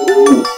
Ooh.